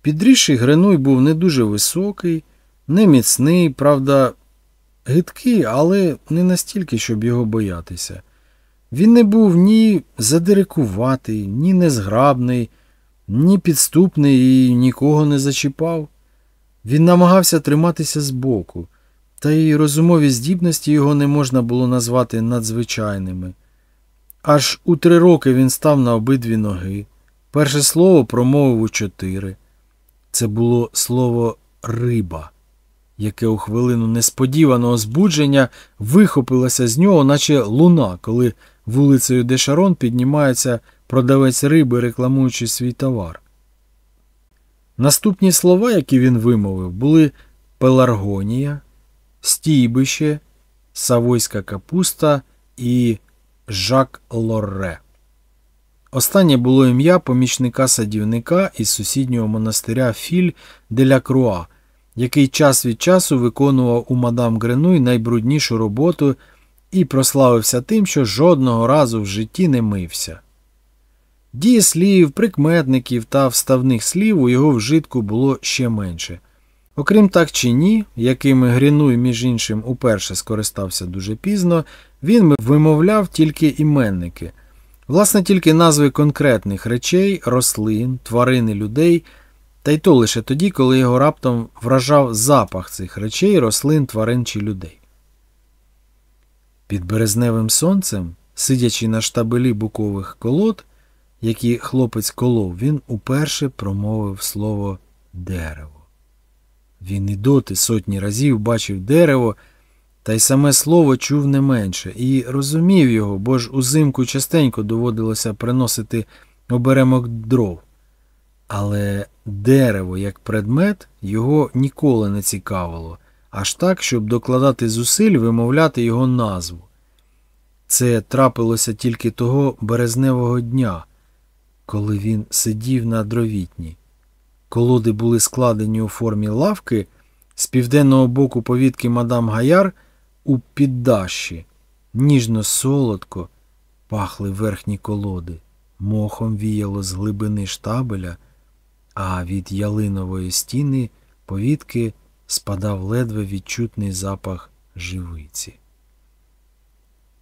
Підрісший Гренуй був не дуже високий, не міцний, правда, гидкий, але не настільки, щоб його боятися. Він не був ні задирикуватий, ні незграбний, ні підступний і нікого не зачіпав. Він намагався триматися збоку, та й розумові здібності його не можна було назвати надзвичайними. Аж у три роки він став на обидві ноги. Перше слово промовив у чотири. Це було слово риба, яке у хвилину несподіваного збудження вихопилося з нього, наче луна, коли вулицею Дешарон піднімається продавець риби, рекламуючи свій товар. Наступні слова, які він вимовив, були пеларгонія, стійбище, савойська капуста і Жак Лорре. Останнє було ім'я помічника садівника із сусіднього монастиря Філь деля Круа, який час від часу виконував у мадам Гренуй найбруднішу роботу і прославився тим, що жодного разу в житті не мився. Дієслів, прикметників та вставних слів у його вжитку було ще менше. Окрім так чи ні, якими Грінуй, між іншим, уперше скористався дуже пізно, він вимовляв тільки іменники, власне, тільки назви конкретних речей, рослин, тварин і людей, та й то лише тоді, коли його раптом вражав запах цих речей, рослин, тварин чи людей. Під березневим сонцем, сидячи на штабелі букових колод, які хлопець колов, він уперше промовив слово дерево. Він і доти сотні разів бачив дерево, та й саме слово чув не менше, і розумів його, бо ж узимку частенько доводилося приносити оберемок дров. Але дерево як предмет його ніколи не цікавило, аж так, щоб докладати зусиль вимовляти його назву. Це трапилося тільки того березневого дня, коли він сидів на дровітні. Колоди були складені у формі лавки з південного боку повітки мадам Гаяр у піддащі. Ніжно солодко пахли верхні колоди, мохом віяло з глибини штабеля, а від ялинової стіни повітки спадав ледве відчутний запах живиці.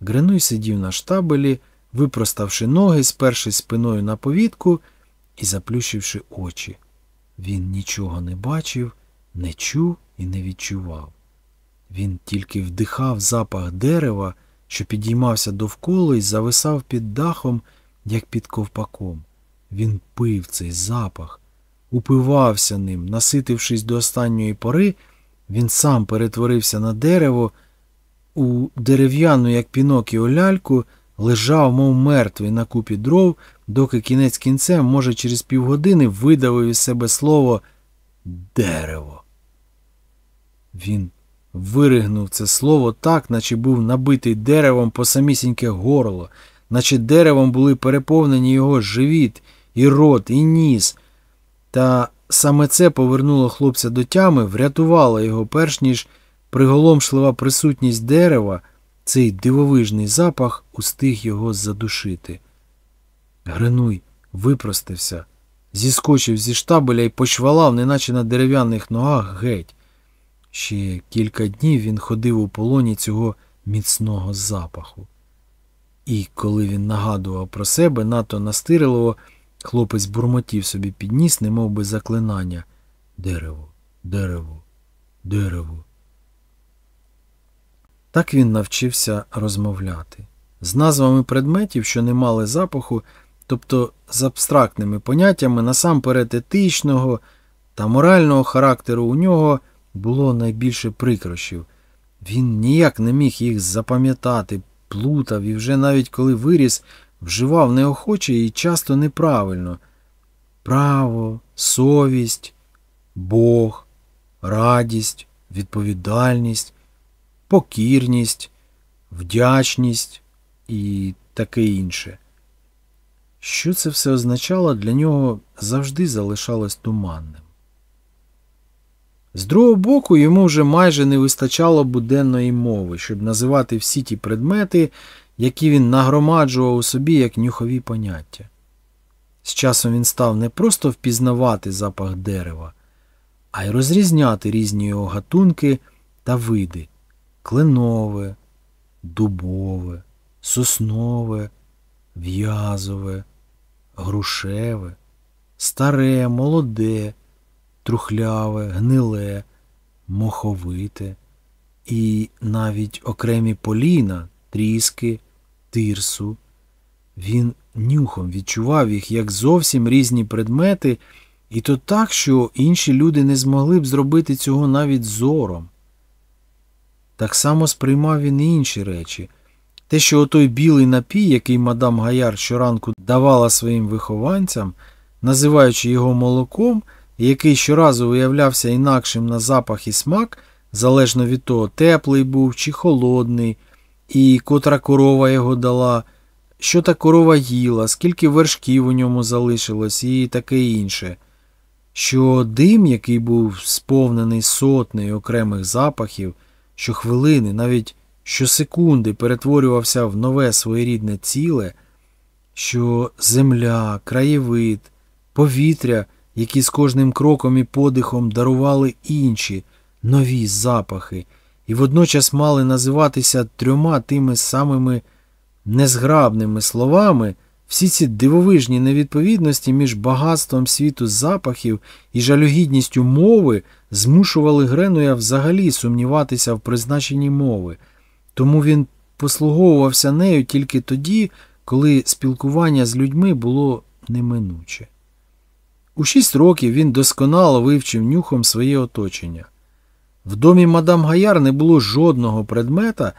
Гренуй сидів на штабелі, випроставши ноги, сперши спиною на повітку і заплющивши очі. Він нічого не бачив, не чув і не відчував. Він тільки вдихав запах дерева, що підіймався довкола і зависав під дахом, як під ковпаком. Він пив цей запах, упивався ним, наситившись до останньої пори, він сам перетворився на дерево, у дерев'яну, як пінокіо ляльку, лежав, мов мертвий на купі дров, доки кінець кінцем, може, через півгодини видавив із себе слово дерево. Він виригнув це слово так, наче був набитий деревом по самісіньке горло, наче деревом були переповнені його живіт, і рот, і ніс. Та саме це повернуло хлопця до тями, врятувало його, перш ніж приголомшлива присутність дерева, цей дивовижний запах устиг його задушити. Гринуй випростився, зіскочив зі штабеля і почвалав, неначе на дерев'яних ногах, геть. Ще кілька днів він ходив у полоні цього міцного запаху. І коли він нагадував про себе, надто настирливо, хлопець бурмотів собі підніс, немов би заклинання. Дерево, дерево, дерево. Так він навчився розмовляти. З назвами предметів, що не мали запаху, тобто з абстрактними поняттями насамперед етичного та морального характеру у нього було найбільше прикрощів. Він ніяк не міг їх запам'ятати, плутав і вже навіть коли виріс, вживав неохоче і часто неправильно. Право, совість, Бог, радість, відповідальність, покірність, вдячність і таке інше. Що це все означало, для нього завжди залишалось туманним. З другого боку, йому вже майже не вистачало буденної мови, щоб називати всі ті предмети, які він нагромаджував у собі як нюхові поняття. З часом він став не просто впізнавати запах дерева, а й розрізняти різні його гатунки та види кленове, дубове, соснове, в'язове, грушеве, старе, молоде, трухляве, гниле, моховите і навіть окремі поліна, тріски, тирсу. Він нюхом відчував їх як зовсім різні предмети, і то так, що інші люди не змогли б зробити цього навіть зором. Так само сприймав він і інші речі. Те, що отой білий напій, який мадам Гаяр щоранку давала своїм вихованцям, називаючи його молоком, і який щоразу виявлявся інакшим на запах і смак, залежно від того, теплий був чи холодний, і котра корова його дала, що та корова їла, скільки вершків у ньому залишилось і таке інше, що дим, який був сповнений сотнею окремих запахів, щохвилини, навіть щосекунди перетворювався в нове своєрідне ціле, що земля, краєвид, повітря, які з кожним кроком і подихом дарували інші нові запахи, і водночас мали називатися трьома тими самими незграбними словами, всі ці дивовижні невідповідності між багатством світу запахів і жалюгідністю мови змушували Гренуя взагалі сумніватися в призначенні мови, тому він послуговувався нею тільки тоді, коли спілкування з людьми було неминуче. У шість років він досконало вивчив нюхом своє оточення. В домі мадам Гаяр не було жодного предмета,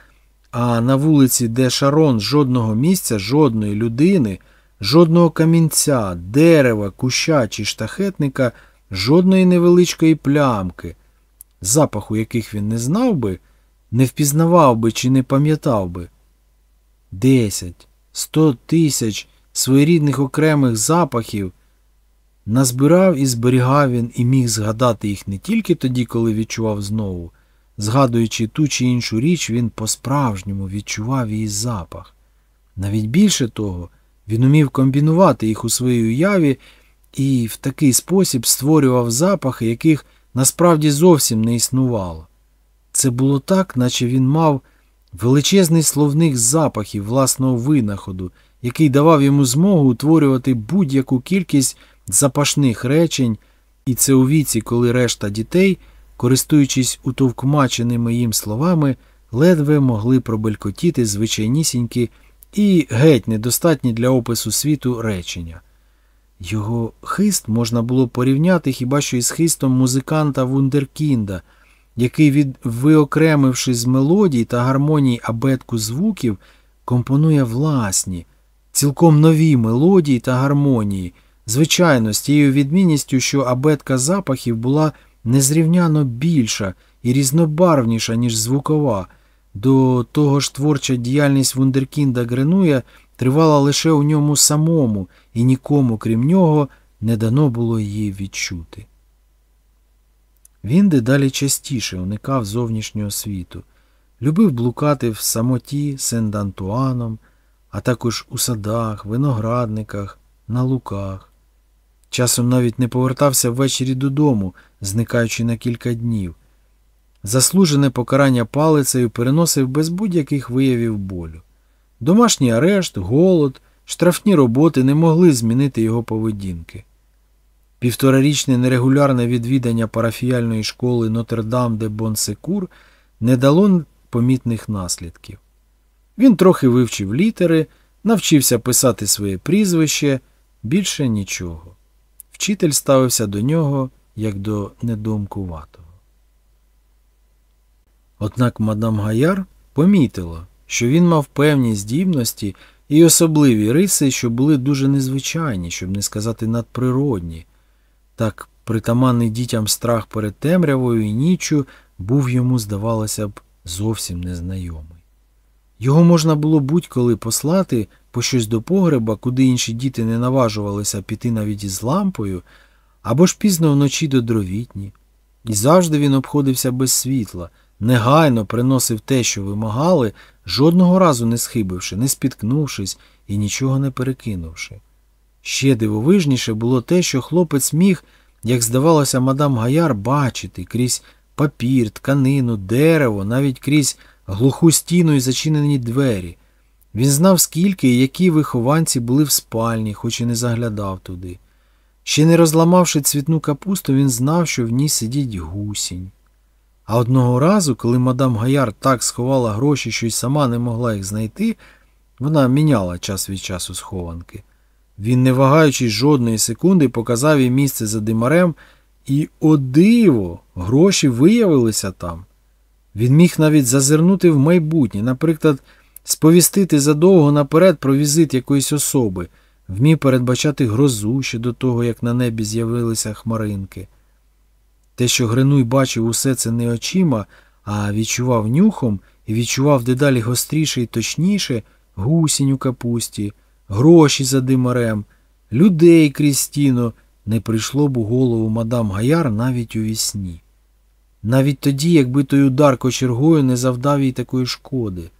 а на вулиці, де Шарон жодного місця, жодної людини, жодного камінця, дерева, куща чи штахетника, жодної невеличкої плямки, запаху яких він не знав би, не впізнавав би чи не пам'ятав би. Десять, сто тисяч своєрідних окремих запахів назбирав і зберігав він і міг згадати їх не тільки тоді, коли відчував знову. Згадуючи ту чи іншу річ, він по-справжньому відчував її запах. Навіть більше того, він умів комбінувати їх у своїй уяві і в такий спосіб створював запахи, яких насправді зовсім не існувало. Це було так, наче він мав величезний словник запахів власного винаходу, який давав йому змогу утворювати будь-яку кількість запашних речень, і це у віці, коли решта дітей, користуючись утовкмаченими їм словами, ледве могли пробелькотіти звичайнісінькі і геть недостатні для опису світу речення. Його хист можна було порівняти хіба що із хистом музиканта Вундеркінда, який, від, виокремивши з мелодій та гармоній абетку звуків, компонує власні, цілком нові мелодії та гармонії, звичайно, з тією відмінністю, що абетка запахів була незрівняно більша і різнобарвніша, ніж звукова. До того ж творча діяльність Вундеркінда Гренуя тривала лише у ньому самому, і нікому, крім нього, не дано було її відчути. Він дедалі частіше уникав зовнішнього світу, любив блукати в самоті Сен-Дантуаном, а також у садах, виноградниках, на луках. Часом навіть не повертався ввечері додому, зникаючи на кілька днів. Заслужене покарання палицею переносив без будь-яких виявів болю. Домашній арешт, голод, штрафні роботи не могли змінити його поведінки. Півторарічне нерегулярне відвідання парафіяльної школи Нотр-Дам де Бонсекур не дало помітних наслідків. Він трохи вивчив літери, навчився писати своє прізвище, більше нічого. Вчитель ставився до нього як до недоумкуватого. Однак мадам Гаяр помітила, що він мав певні здібності і особливі риси, що були дуже незвичайні, щоб не сказати надприродні. Так притаманний дітям страх перед темрявою і ніччю був йому, здавалося б, зовсім незнайомий. Його можна було будь-коли послати по щось до погреба, куди інші діти не наважувалися піти навіть із лампою, або ж пізно вночі до дровітні. І завжди він обходився без світла, негайно приносив те, що вимагали, жодного разу не схибивши, не спіткнувшись і нічого не перекинувши. Ще дивовижніше було те, що хлопець міг, як здавалося, мадам Гаяр бачити крізь папір, тканину, дерево, навіть крізь глуху стіну і зачинені двері. Він знав, скільки і які вихованці були в спальні, хоч і не заглядав туди. Ще не розламавши цвітну капусту, він знав, що в ній сидить гусінь. А одного разу, коли мадам Гаяр так сховала гроші, що й сама не могла їх знайти, вона міняла час від часу схованки. Він, не вагаючись жодної секунди, показав їй місце за димарем, і, о диво, гроші виявилися там. Він міг навіть зазирнути в майбутнє, наприклад, сповістити задовго наперед про візит якоїсь особи, вмів передбачати грозу ще до того, як на небі з'явилися хмаринки. Те, що Гринуй бачив усе це не очима, а відчував нюхом і відчував дедалі гостріше і точніше гусінь у капусті, гроші за димарем, людей крізь стіну, не прийшло б у голову мадам Гаяр навіть у вісні. Навіть тоді, якби той удар кочергою не завдав їй такої шкоди.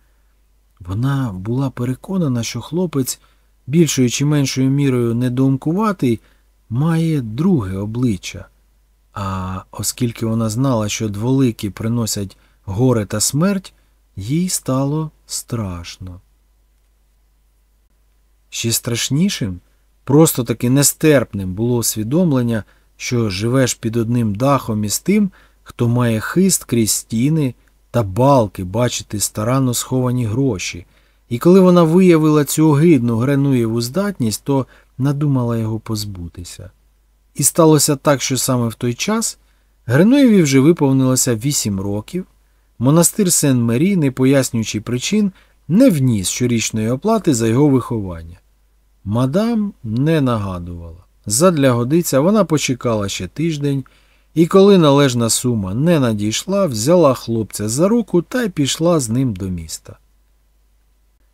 Вона була переконана, що хлопець, більшою чи меншою мірою недоумкуватий, має друге обличчя. А оскільки вона знала, що дволики приносять горе та смерть, їй стало страшно. Ще страшнішим, просто таки нестерпним було усвідомлення, що живеш під одним дахом із тим, хто має хист крізь стіни та балки бачити старанно сховані гроші, і коли вона виявила цю огидну Гренуєву здатність, то надумала його позбутися. І сталося так, що саме в той час Гренуєві вже виповнилося вісім років, монастир Сен-Мері, не пояснюючи причин, не вніс щорічної оплати за його виховання. Мадам не нагадувала. Задля годиця вона почекала ще тиждень і, коли належна сума не надійшла, взяла хлопця за руку та й пішла з ним до міста.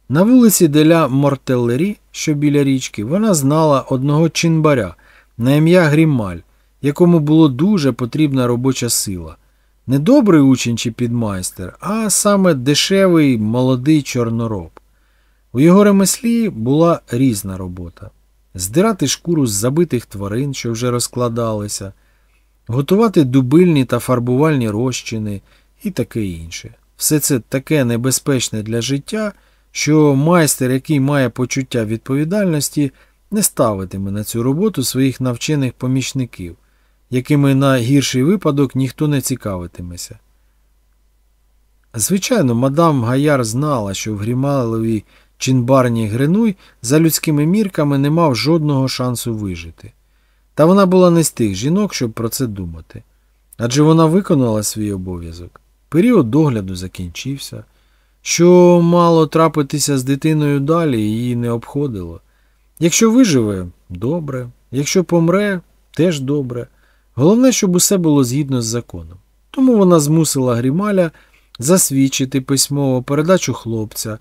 На вулиці Деля Мортеллері, що біля річки, вона знала одного чинбаря на ім'я Грімаль, якому було дуже потрібна робоча сила. Не добрий учень чи підмайстер, а саме дешевий молодий чорнороб. У його ремеслі була різна робота здирати шкуру з забитих тварин, що вже розкладалися, готувати дубильні та фарбувальні розчини і таке інше. Все це таке небезпечне для життя, що майстер, який має почуття відповідальності, не ставитиме на цю роботу своїх навчених помічників, якими на гірший випадок ніхто не цікавитиметься. Звичайно, мадам Гаяр знала, що в Грімаловій чинбарні Гринуй за людськими мірками не мав жодного шансу вижити. Та вона була не з тих жінок, щоб про це думати. Адже вона виконала свій обов'язок. Період догляду закінчився. Що мало трапитися з дитиною далі, її не обходило. Якщо виживе добре, якщо помре, теж добре. Головне, щоб усе було згідно з законом. Тому вона змусила Грімаля засвідчити письмово передачу хлопця,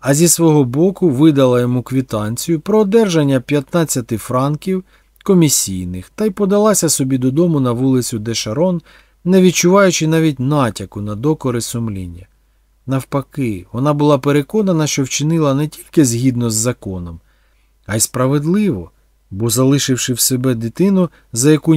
а зі свого боку видала йому квітанцію про одержання 15 франків комісійних та й подалася собі додому на вулицю Дешарон, не відчуваючи навіть натяку на докори сумління. Навпаки, вона була переконана, що вчинила не тільки згідно з законом, а й справедливо, бо залишивши в себе дитину, за яку